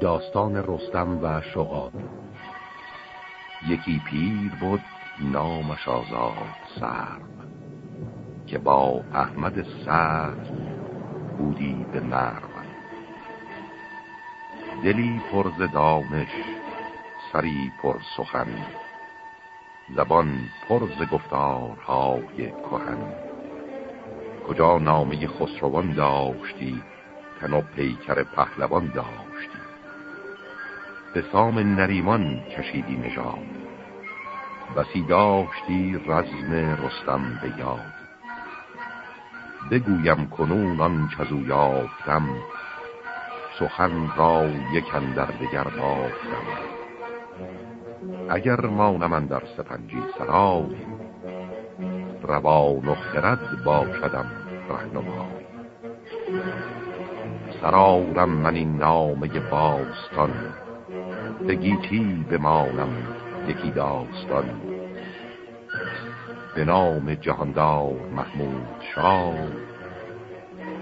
داستان رستم و شغاد یکی پیر بود نامش آزاد سرم که با احمد سرد بودی به مرم دلی پر ز دانش سری پر سخن زبان پر ز گفتارهای کهن. کجا نامه خسروان داشتی تن و پیکر پهلوان داشتی؟ به سام نریمان کشیدی نژاد. بسی داشتی رزم رستم به یاد. بگویم کنون آن چزو یافتم سخن را یکن در دگر بافتم. اگر مانم در سپنجی سرای روان و خرد باشدم رهنمای سرارم من این نامه باستان به گیتی بمانم یکی داستان. به نام جهاندار محمود شاه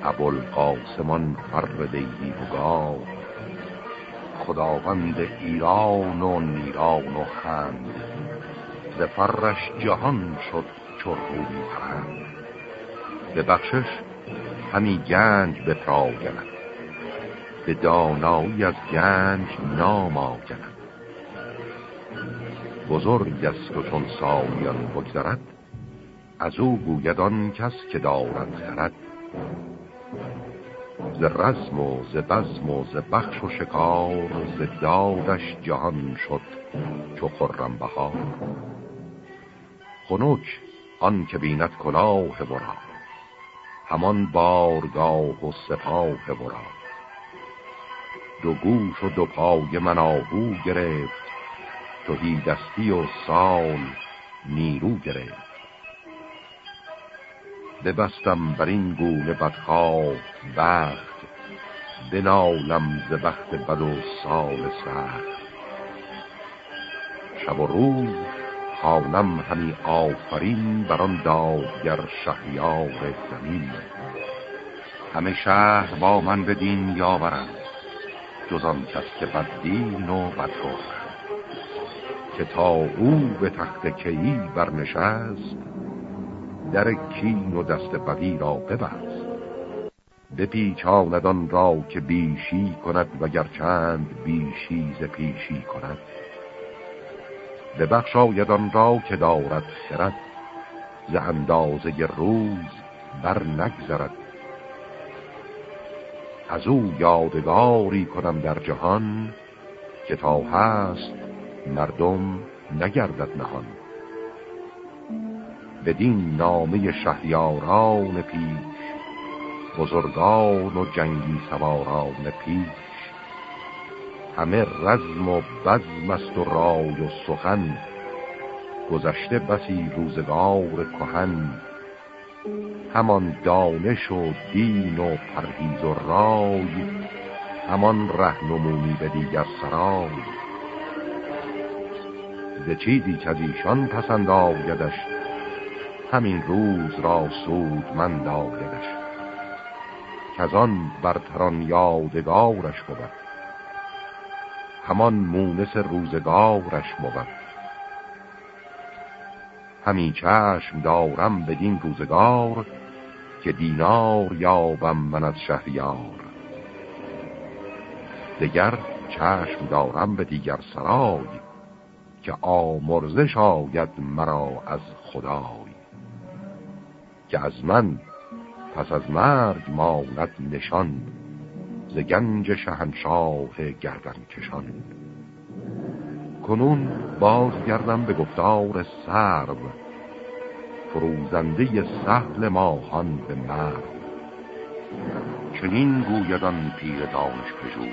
ابوالقاسمان فردهی بگاه. خداوند ایران و نیران و خند ز فرش جهان شد چرهوی پرند به بخشش همی گنج به به دانایی از گنج نام آگلد بزرگ است و چون سالیان بگذرد از او گوید آن کس که دارد خرد. ز رزم و ز بزم و ز بخش و شکار ز دادش جهان شد چو خرم بهار. خنک آن که بیند کلاه برا همان بارگاه و سپاه برا دو گوش و دو پای من آهو گرفت. توهی دستی و سال نیرو گرفت. ببستم بر این گونه بدخواه بخت بنالم ز بخت بد و سال سخت. شب و روز خانم همی آفرین بر آن دادگر شهریار زمین. همه شهر با من بدین یاورند. جز آن کس که بدین و بدرو که تا او به تخت کیی برنشست در کین و دست بدی را ببست. بپیچاند را که بیشی کند و گرچند بیشی ز پیشی کند. ببخشاید آن را که دارد خرد ز اندازه روز بر نگذرد از او یادگاری کنم در جهان که تا هست مردم نگردد نهان. بدین نامه شهریاران پیش بزرگان و جنگی سواران پیش همه رزم و بزم است و رای و سخن گذشته بسی روزگار کهن همان دانش و دین و پرهیز و رای همان رهنمونی به دیگر سرای. ز چیزی که از ایشان پسند آیدش همین روز را سود من دایدش که آن برتران یادگارش بود همان مونس روزگارش بود. همین چشم دارم بدین روزگار که دینار یابم من از شهریار. دگر چشم دارم به دیگر سرای که آمرزش آید مرا از خدای. که از من پس از مرگ ماند نشان ز گنج شهنشاه گردن کشان. کنون باز گردم به گفتار سرب فروزنده سهل ماهان به مرد. چنین گویدان پیر دانش پژوه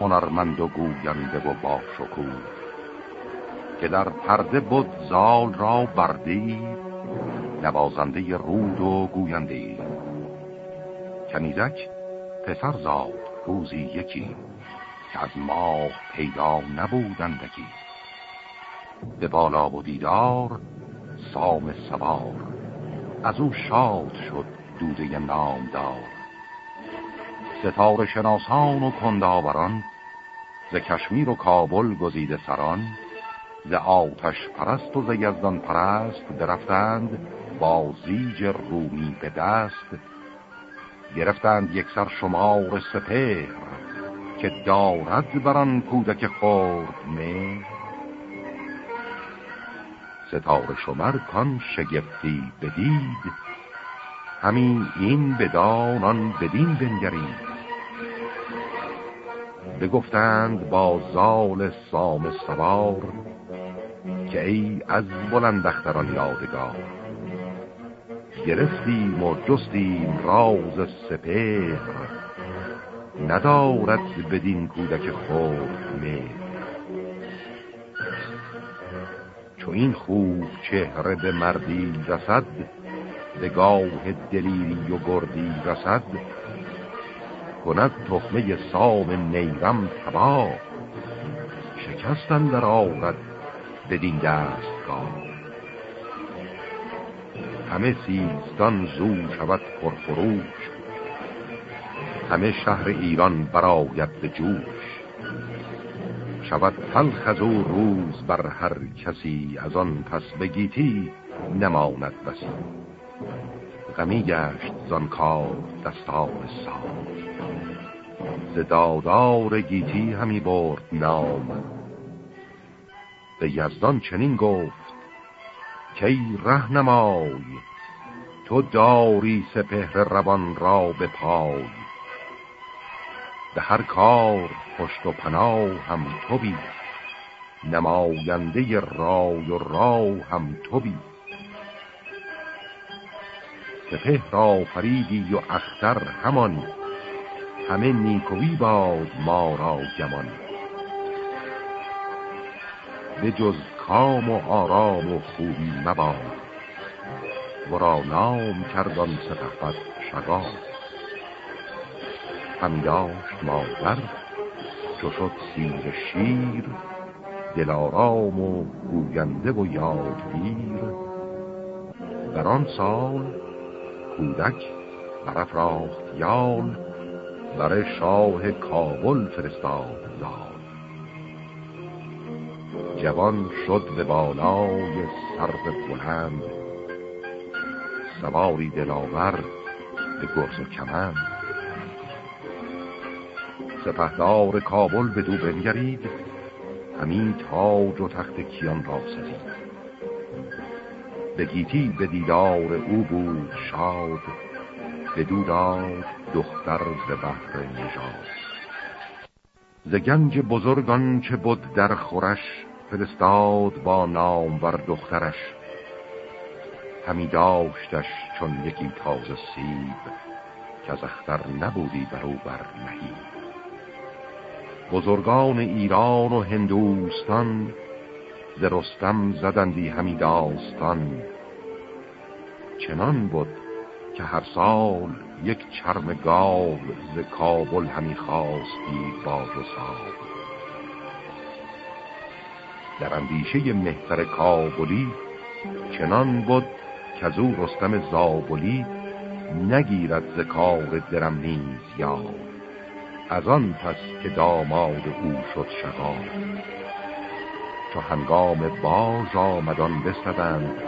هنرمند و گوینده و با که در پرده بود زال را بردی نوازنده رود و گوینده. کنیزک پسر زاد روزی یکی که از ماه پیدا نبودندگی به بالا و دیدار سام سوار. از او شاد شد دوده نامدار. ستاره شناسان و کنداوران ز کشمیر و کابل گزیده سران ز آتش پرست و ز یزدان پرست برفتند با زیج رومی به دست. گرفتند یک سر شمار سپهر که دارد بران کودک خورد مهر. ستاره شمر کان شگفتی بدید. همین این بدان آن بدین بنگرید. بگفتند با زال سام سوار که ای از بلند اختران یادگار. گرفتیم و جستیم راز سپهر. ندارد بدین کودک خود مهر. چو این خوب چهره به مردی رسد به گاه دلیری و گردی رسد. کند تخمه سام نیرم تبا شکستن در آورد بدین دستگاه. همه سیستان زو شود پرفروش همه شهر ایران براید به جوش. شود تلخ از او روز بر هر کسی از آن پس بگیتی نماند بسی. غمی گشت زانکار دستار سال ز دادار گیتی همی برد نام. به یزدان چنین گفت که رهنمای تو داری سپهر روان را به پای. به هر کار پشت و پناه هم تو بی. نماینده رای و را هم تو بی. سپه را فریدی و اختر همان. همه نیکوی باد ما را گمان. به جز کام و آرام و خوبی مباد. ورا نام کردان سپهبد شگاه هم داشت مادر. چو شد سیر شیر دلارام و گوینده و یادگیر. در آن سال کودک برافراخت یال برای شاه کابل فرستاد زال جوان شد به بالای سرب بلند. سواری دلاور به گرز کمند. سپهدار کابل به دو بنگرید همین تاج و تخت کیان را سزید. به گیتی به دیدار او بود شاد به دو داد دختر ز بحر نژاد. ز گنج بزرگان که بود در خورش فرستاد با نام ور دخترش. همی داشتش چون یکی تازه سیب که از اختر نبودی بر او بر نهید بزرگان ایران و هندوستان ز رستم زدندی همی داستان. چنان بود که هر سال یک چرم گاو ز کابل همی خواستی باز و در اندیشه مهتر کابلی چنان بود که از او رستم زابلی نگیرد ز کار درم نیز یاد. از آن پس که داماد او شد شقا چو هنگام باز آمدان بستدند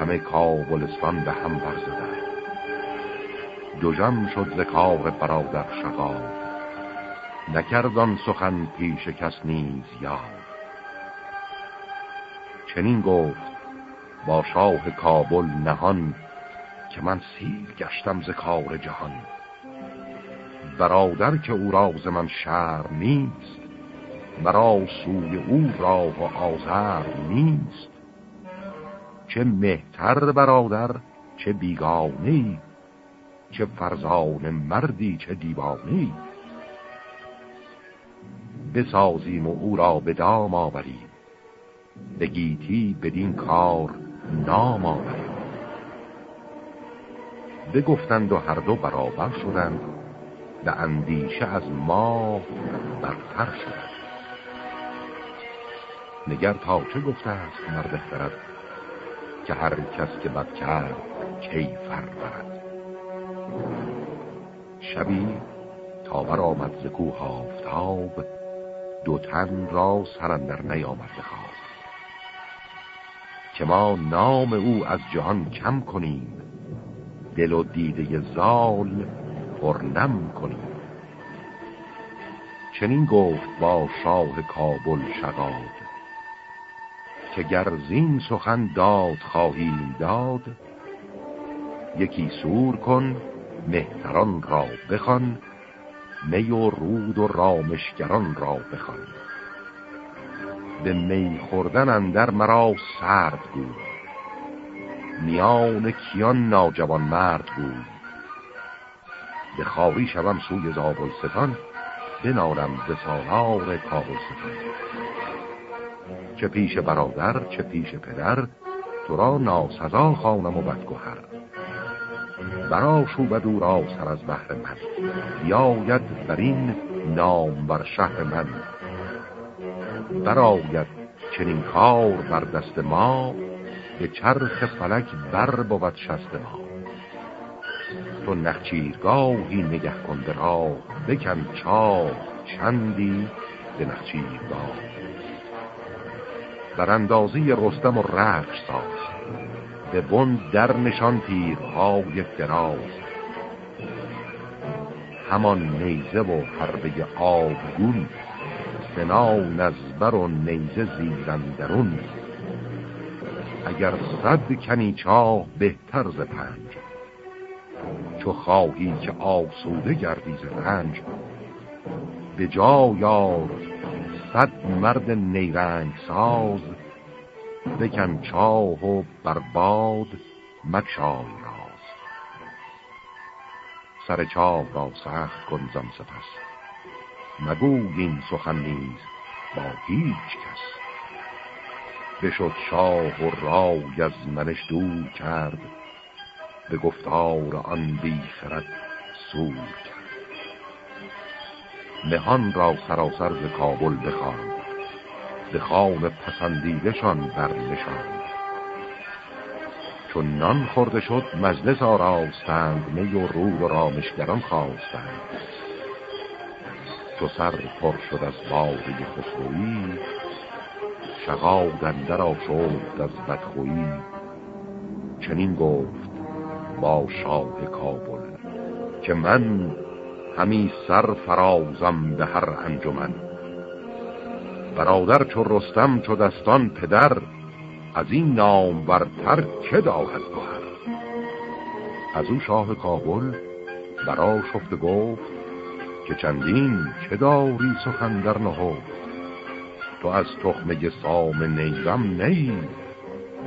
همه کابلستان به هم برزدند. دوژم شد ز کار برادر شقا نکردان سخن پیش کس نیز یاد. چنین گفت با شاه کابل نهان که من سیر گشتم ز کار جهان. برادر که او راز من شهر نیست مرا سوی او راه و آزر نیست. چه مهتر برادر چه بیگانه چه فرزان مردی چه دیوانه بسازیم و او را به دام آوریم به گیتی بدین کار نام آوریم. بگفتند و هر دو برابر شدند. به اندیشه از ما برتر شد. نگر تا چه گفته است مرد خرد که هر کس که بد کرد کیفر برد. شبی تا بر آمد ز کوه دو تن را سرندر نیامد بخواد که ما نام او از جهان کم کنیم دل و دیده زال پرنم کنیم چنین گفت با شاه کابل شقاد که گرزین سخن داد خواهیم داد یکی سور کن مهتران را بخوان می و رود و رامشگران را بخوان. به می خوردن اندر مرا سرد بود میان کیان ناجوان مرد بود به خواهی شوم سوی زابلستان بنارم به سالار کابلستان. چه پیش برادر چه پیش پدر تو را ناسزا خانم و بدگوهر برا شوبد او را سر از بحر من. بیاید بر این نام بر شهر من. براید چنین کار بر دست ما به چرخ فلک بر بود شست ما. تو نخچیرگاهی نگه کن به بکن چاه چندی به نخچیرگاه. بر اندازی رستم و رخش ساز به بند در نشان تیرهای دراز. همان نیزه و حربه آبگون سنا نزبر و نیزه زیرندرون اگر صد کنی چاه بهتر ز پنج. چو خواهی که آسوده گردی ز رنج. به جا یار صد مرد نیرنگ ساز بکن چاه و برباد مکشای راز. سر چاه را سخت کن زن سپس مگوی این سخن نیز با هیچ کس. بشد شاه و رای از منش دور کرد به گفتار آن بیخرد سور کرد. مهان را سراسر ز کابل بخواند. به خان پسندیدشان برنشان چون نان خورده شد مجلس آراستند. می و رو و رامشگران خواستند. چو سر پر شد از باده خسروی. شغاد اندر شد از بدخویی. چنین گفت با شاه کابل که من همی سر فرازم به هر انجمن. برادر چو رستم چو دستان پدر از این نام برتر که داهد گوهر از او شاه کابل برا شفت گفت که چندین چه داری سخن در نهفت؟ تو از تخمه سام نیزم نی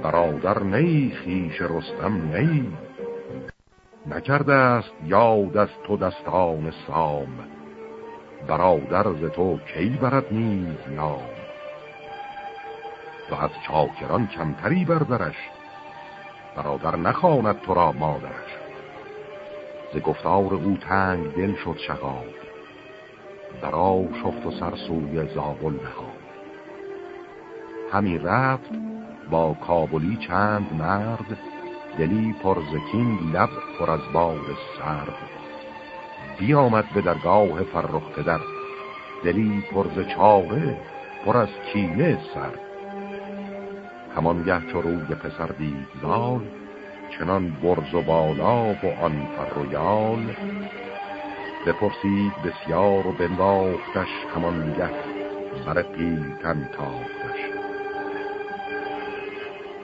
برادر نی خیش رستم نی. نکرده است یاد از تو دستان سام. برادر ز تو کی برد نیز نام؟ تو از چاکران کمتری بردرش برادر نخواند تو را مادرش. ز گفتار او تنگ دل شد شغاد برا شفت و سرسوی زابل نهاد. همی رفت با کابلی چند مرد دلی پرزکین لب پر از بار سرد. بیامد به درگاه فرخ در دلی پرز چاره پر از کینه سر همانگه چو روی پسر دید زال چنان برز و بالا و آن فرویال بپرسید بسیار و بنواختش همانگه بر پیلتن تاختش.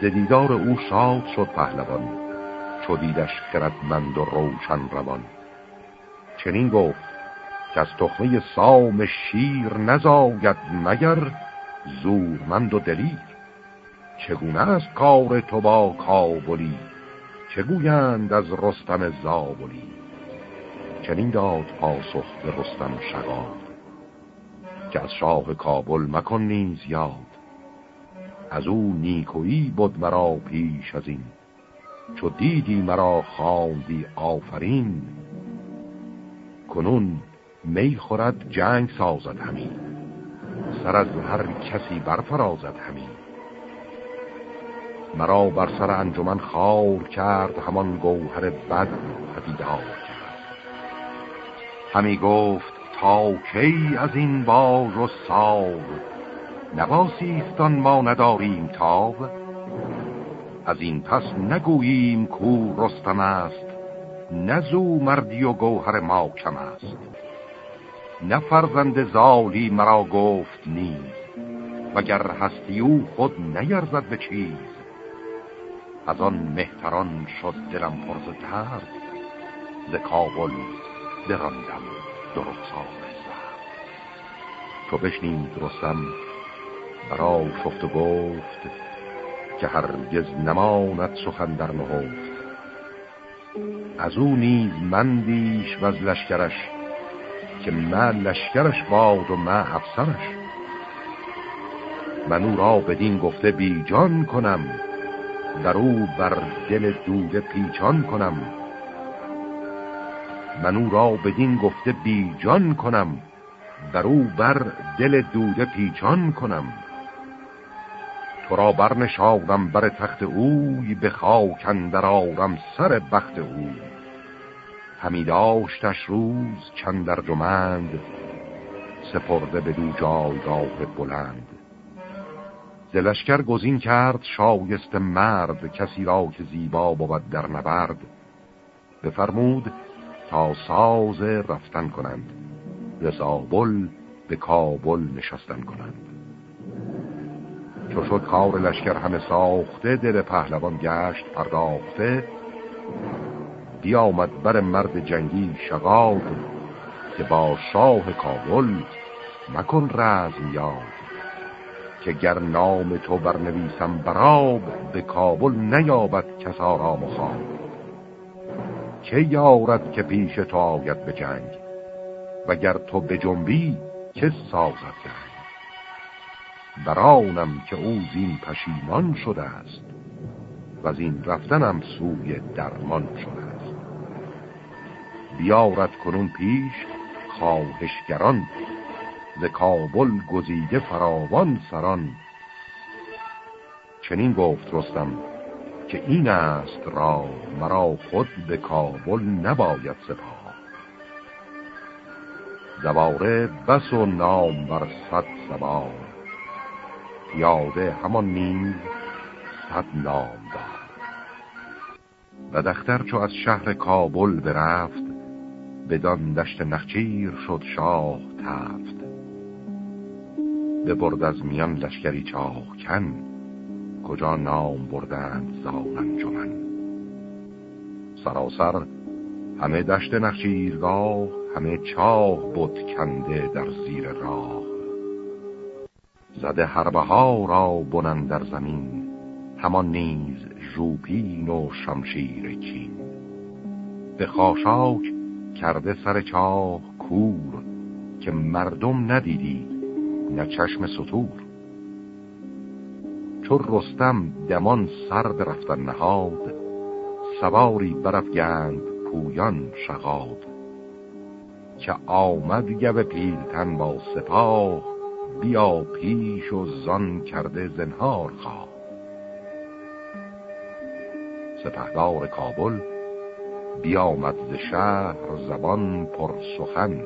دیدار او شاد شد پهلوان. چو دیدش خردمند و روشن روان. چنین گفت که از تخمه سام شیر نزاید مگر زورمند و دلیر. چگونه است کار تو با کابلی؟ چگویند از رستم زابلی؟ چنین داد پاسخ به رستم شغاد که از شاه کابل مکن نیز یاد. از او نیکویی بود مرا پیش از این چو دیدی مرا خواندی آفرین کنون می خورد جنگ سازد همین سر از هر کسی برفرازد همین مرا بر سر انجمن خار کرد همان گوهر بد پدیدار کرد. همی گفت تا کی از این باج و ساو نواسیستان ما نداریم تاب از این پس نگوییم کو رستم است نزو مردی و گوهر ما کم است. نه فرزند زالی مرا گفت نیز وگر هستی او خود نیرزد به چیز. از آن مهتران شد دلم پرز درد ز کابل براندم درخسار زد تو بشنید رستم برا شفت و گفت که هرگز نماند سخن در نهفت. از او نیز مندیش و از لشکرش که من لشکرش باد و من افسرش. من او را بدین گفته بیجان کنم در او بر دل دوده پیچان کنم. من او را بدین گفته بیجان کنم در او بر دل دوده پیچان کنم. تو را بر تخت اوی به خاک اندر آرم سر بخت اوی. همی داشتش روز چندر جمند سپرده به دو جایگاه بلند. زلشکر گزین کرد شایست مرد کسی را که زیبا بود در نبرد. بفرمود تا ساز رفتن کنند رسابل به کابل نشستن کنند. چو شد کار لشکر همه ساخته دل پهلوان گشت پرداخته. بیامد بر مرد جنگی شغاد که با شاه کابل مکن رزم یاد که گر نام تو برنویسم براب به کابل نیابد کس آرام و خواب. که یارد که پیش تو آید به جنگ؟ وگر تو به جنبی که سازد جنگ؟ برانم که او زین پشیمان شده است و از این رفتنم سوی درمان شده است. بیارد کنون پیش خواهشگران ز کابل گزیده فراوان سران. چنین گفت رستم که این است را مرا خود به کابل نباید سپاه. زواره بس و نام بر صد سبار یاده همان نیز صد نام داد. و دختر چو از شهر کابل برفت بدان دشت نخچیر شد شاه تفت. ببرد از میان لشکری کن کجا نام بردند زان انجمن سراسر همه دشت نخچیرگاه همه چاه بود کنده در زیر راه. زده حربه ها را بنن در زمین همان نیز ژوپین و شمشیر چین. به خاشاک کرده سر چاه کور که مردم ندیدی نه چشم سطور چون رستم دمان سر رفتن نهاد سواری گند پویان شغاد. که آمد گب پیلتن با سپاه بیا پیش و زان کرده زنهار خواه. سپهدار کابل بیامد ز شهر زبان پر سخن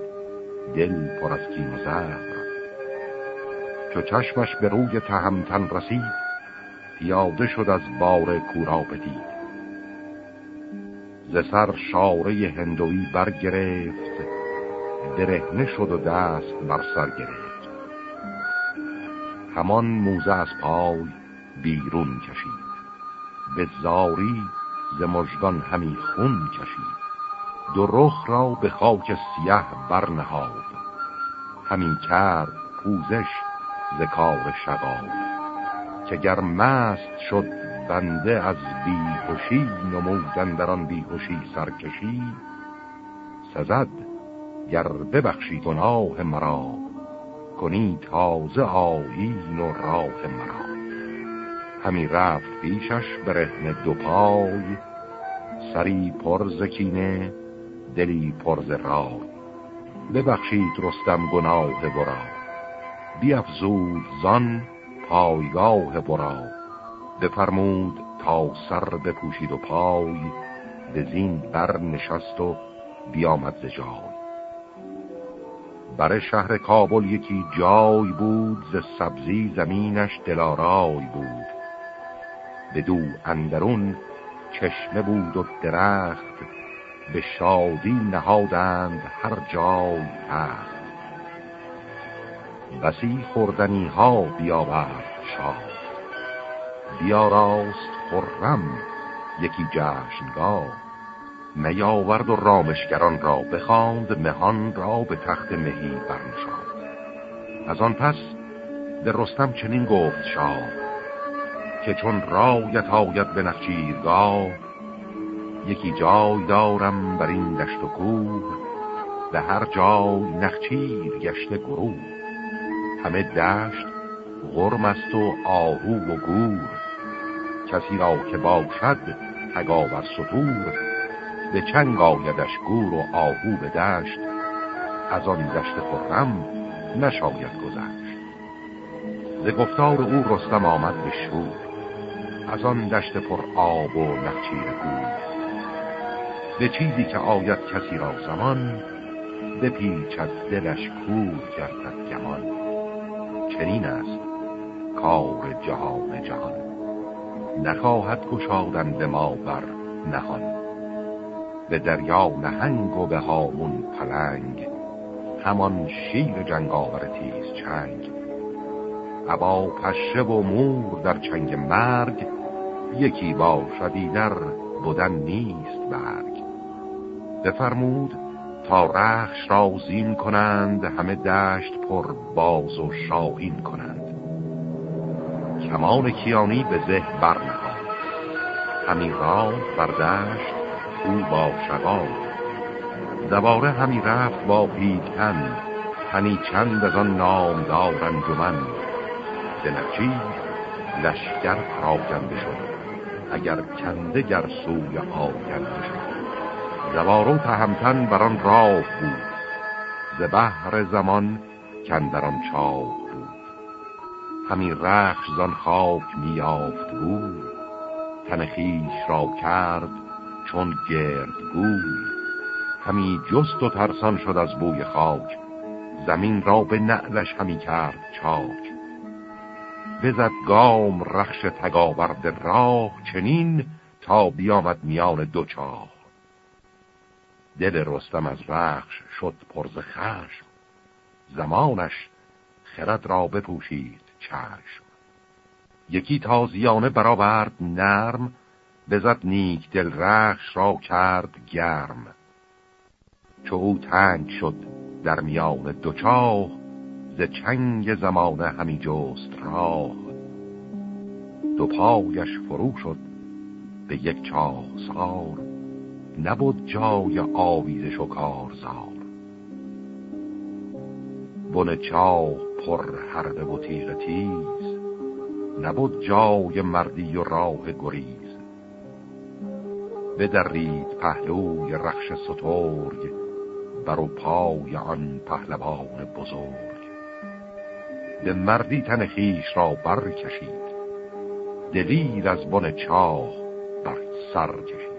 دل پر از کین زهر. چو چشمش به روی تهمتن رسید پیاده شد از بار کورا بدید ز سر شاره هندوی برگرفت برهنه شد و دست بر سر گرفت. همان موزه از پای بیرون کشید. به زاری ز مژگان همی خون کشید. دو رخ را به خاک سیه برنهاد. همی کرد پوزش ز کار شغال. که گر مست شد بنده از بیهوشی نمودن در آن بیهوشی سرکشی سزد گر ببخشی گناه مرا کنی تازه آیین و راه مرا. همی رفت پیشش برهن دو پای سری پرز کینه دلی پرز رای. ببخشید رستم گناه برا بیافزود زان پایگاه برا بفرمود تا سر بپوشید و پای به زین بر نشست و بیامد ز بر شهر کابل یکی جای بود ز سبزی زمینش دلارای بود. به دو اندرون چشمه بود و درخت به شادی نهادند هر جای تخت. بسی خوردنی ها بیاورد شاد بیاراست خرم یکی جشنگاه. میاورد و رامشگران را بخواند مهان را به تخت مهی برنشاند. از آن پس به رستم چنین گفت شاه که چون رایت آید به نخچیرگاه یکی جای دارم بر این دشت و کوه به هر جای نخچیر گشته گروه. همه دشت غرم است و آهو و گور کسی را که باشد تگاور سطور به چنگ آیدش گور و آهو به دشت از آن دشت خرم نشاید گذشت. ز گفتار او رستم آمد به شور از آن دشت پر آب و نخچیر گور. به چیزی که آید کسی را زمان بپیچد دلش کور گردد گمان. چنین است کار جهان جهان. نخواهد گشادند ما بر نهان. به دریا نهنگ و به هامون پلنگ. همان شیر جنگاور تیز چنگ. عبا پشه و مور در چنگ مرگ یکی باشدی در بودن نیست برگ. بفرمود تا رخش را زین کنند همه دشت پر باز و شاهین کنند. کمان کیانی به زه برنهاد. همین را بر او با شقا دواره همی رفت با پیلتن تنی چند از آن نامدار انجمن. به نچیر لشکر پراکنده شد. اگر کنده گر سوی آگنده شد. زوارو تهمتن بر آن راه بود. ز بحر زمان کندران چاو بود. همین رخش زان خاک میافت بود تن خیش را کرد چون گردگوی همی جست و ترسان شد از بوی خاک. زمین را به نعلش همی کرد چاک. بزد گام رخش تگاورد راه چنین تا بیامد میان دو چاه. دل رستم از رخش شد پرز خشم. زمانش خرد را بپوشید چشم. یکی تازیانه برآورد نرم بزد نیک دل رخش را کرد گرم. چو او تنگ شد در میان دو چاه ز چنگ زمانه همی جست راه. دو پایش فرو شد به یک چاه سار نبود جای آویزش و کارزار. بن چاه پر هرده و تیغ تیز نبود جای مردی و راه گریز. بدرید پهلوی رخش سترگ بر و پای آن پهلوان بزرگ. به مردی تن خیش را برکشید دلیر از بن چاه بر سر کشید.